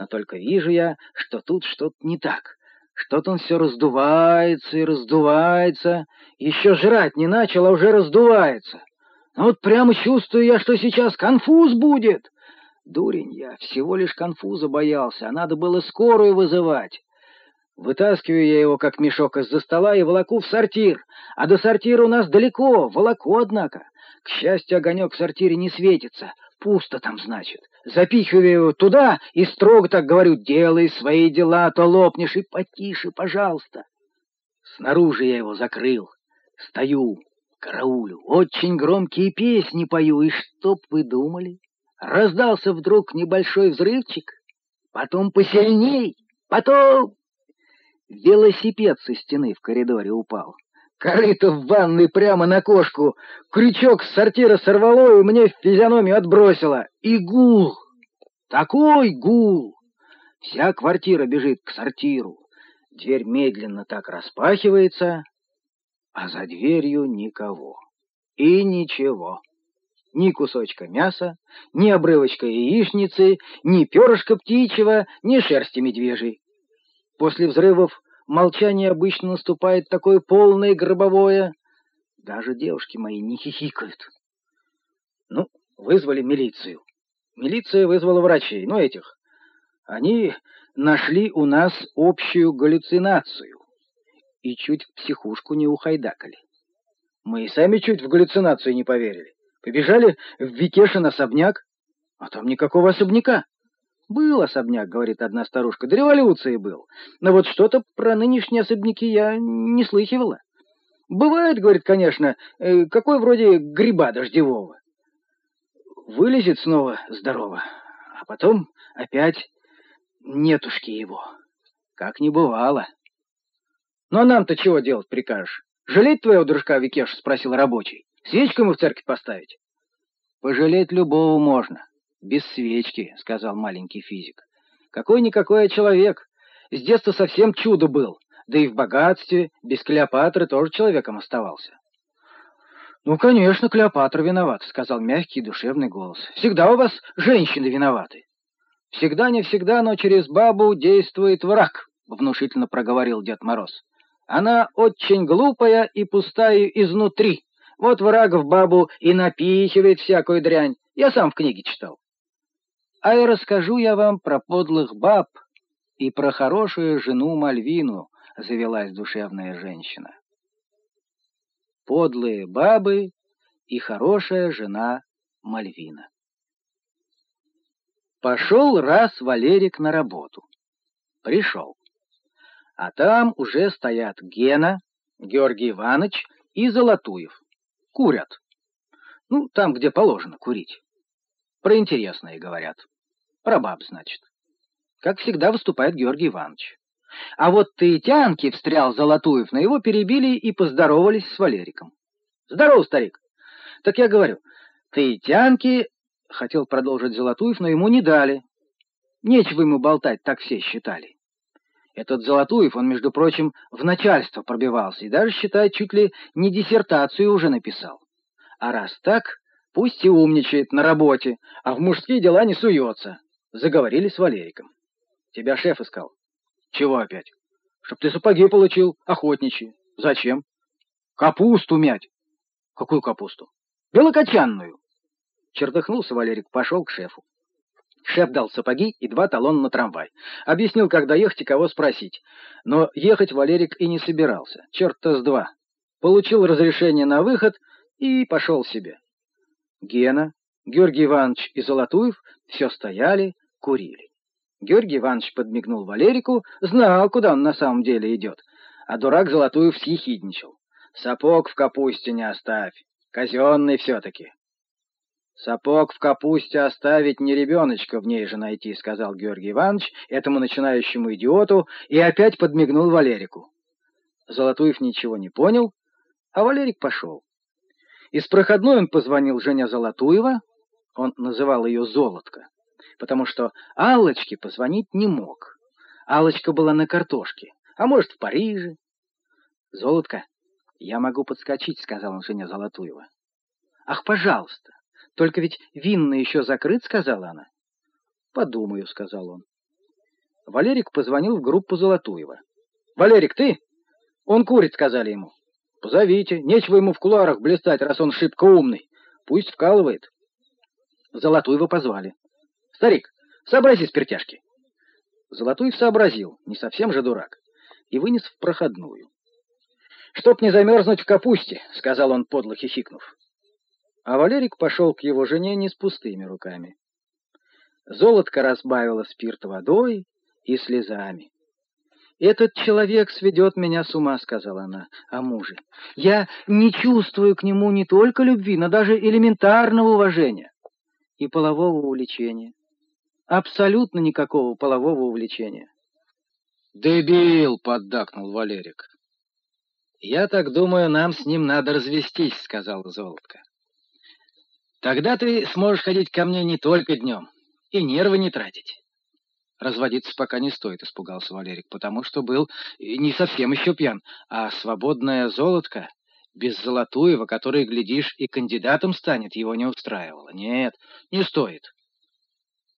Но только вижу я, что тут что-то не так. Что-то он все раздувается и раздувается. Еще жрать не начал, а уже раздувается. Ну вот прямо чувствую я, что сейчас конфуз будет. Дурень я, всего лишь конфуза боялся, а надо было скорую вызывать. Вытаскиваю я его, как мешок из-за стола, и волоку в сортир. А до сортира у нас далеко, волоку, однако. К счастью, огонек в сортире не светится. Пусто там, значит. Запихиваю его туда и строго так говорю, делай свои дела, а то лопнешь, и потише, пожалуйста. Снаружи я его закрыл. Стою, караулю, очень громкие песни пою, и что б вы думали? Раздался вдруг небольшой взрывчик, потом посильней, потом... Велосипед со стены в коридоре упал. Корыто в ванной прямо на кошку. Крючок с сортира сорвало и мне в физиономию отбросило. И гул! Такой гул! Вся квартира бежит к сортиру. Дверь медленно так распахивается, а за дверью никого. И ничего. Ни кусочка мяса, ни обрывочка яичницы, ни перышка птичьего, ни шерсти медвежьей. После взрывов молчание обычно наступает такое полное гробовое. Даже девушки мои не хихикают. Ну, вызвали милицию. Милиция вызвала врачей, ну, этих. Они нашли у нас общую галлюцинацию и чуть в психушку не ухайдакали. Мы и сами чуть в галлюцинацию не поверили. Побежали в Викешин особняк, а там никакого особняка. «Был особняк», — говорит одна старушка, — «до революции был. Но вот что-то про нынешние особняки я не слыхивала. Бывает, — говорит, — конечно, э, какой вроде гриба дождевого. Вылезет снова здорово, а потом опять нетушки его. Как не бывало. Ну а нам-то чего делать прикажешь? Жалеть твоего дружка Викеша? — спросил рабочий. Свечку ему в церковь поставить? Пожалеть любого можно. «Без свечки», — сказал маленький физик. «Какой-никакой человек. С детства совсем чудо был. Да и в богатстве, без Клеопатры тоже человеком оставался». «Ну, конечно, Клеопатра виновата», — сказал мягкий душевный голос. «Всегда у вас женщины виноваты». «Всегда, не всегда, но через бабу действует враг», — внушительно проговорил Дед Мороз. «Она очень глупая и пустая изнутри. Вот враг в бабу и напихивает всякую дрянь. Я сам в книге читал. А и расскажу я вам про подлых баб и про хорошую жену Мальвину, завелась душевная женщина. Подлые бабы и хорошая жена Мальвина. Пошел раз Валерик на работу. Пришел. А там уже стоят Гена, Георгий Иванович и Золотуев. Курят. Ну, там, где положено курить. Про интересное говорят. Про баб, значит. Как всегда выступает Георгий Иванович. А вот Таитянки, встрял Золотуев, на его перебили и поздоровались с Валериком. Здорово, старик. Так я говорю, Таитянки, хотел продолжить Золотуев, но ему не дали. Нечего ему болтать, так все считали. Этот Золотуев, он, между прочим, в начальство пробивался и даже, считает, чуть ли не диссертацию уже написал. А раз так, пусть и умничает на работе, а в мужские дела не суется. Заговорили с Валериком. Тебя шеф искал. Чего опять? Чтоб ты сапоги получил, охотничьи. Зачем? Капусту мять. Какую капусту? Белокочанную. Чертыхнулся Валерик, пошел к шефу. Шеф дал сапоги и два талона на трамвай. Объяснил, как доехать и кого спросить. Но ехать Валерик и не собирался. Черт-то с два. Получил разрешение на выход и пошел себе. Гена, Георгий Иванович и Золотуев все стояли, курили. Георгий Иванович подмигнул Валерику, знал, куда он на самом деле идет, а дурак Золотуев съехидничал. «Сапог в капусте не оставь, казенный все-таки». «Сапог в капусте оставить не ребеночка в ней же найти», — сказал Георгий Иванович этому начинающему идиоту и опять подмигнул Валерику. Золотуев ничего не понял, а Валерик пошел. Из проходной он позвонил Женя Золотуева, он называл ее Золотко, потому что Аллочке позвонить не мог. Аллочка была на картошке, а может, в Париже. «Золотко, я могу подскочить», — сказал он Женя Золотуева. «Ах, пожалуйста, только ведь винный еще закрыт», — сказала она. «Подумаю», — сказал он. Валерик позвонил в группу Золотуева. «Валерик, ты?» «Он курит», — сказали ему. «Позовите. Нечего ему в кулуарах блистать, раз он шибко умный. Пусть вкалывает». Золотуева позвали. «Старик, сообрази спиртяшки». Золотуев сообразил, не совсем же дурак, и вынес в проходную. «Чтоб не замерзнуть в капусте», — сказал он, подло хихикнув. А Валерик пошел к его жене не с пустыми руками. Золотко разбавила спирт водой и слезами. «Этот человек сведет меня с ума», — сказала она о муже. «Я не чувствую к нему не только любви, но даже элементарного уважения и полового увлечения. Абсолютно никакого полового увлечения». «Дебил!» — поддакнул Валерик. «Я так думаю, нам с ним надо развестись», — сказал Золотко. «Тогда ты сможешь ходить ко мне не только днем и нервы не тратить». Разводиться пока не стоит, испугался Валерик, потому что был не совсем еще пьян, а свободная золотка без Золотуева, который, глядишь, и кандидатом станет, его не устраивало. Нет, не стоит.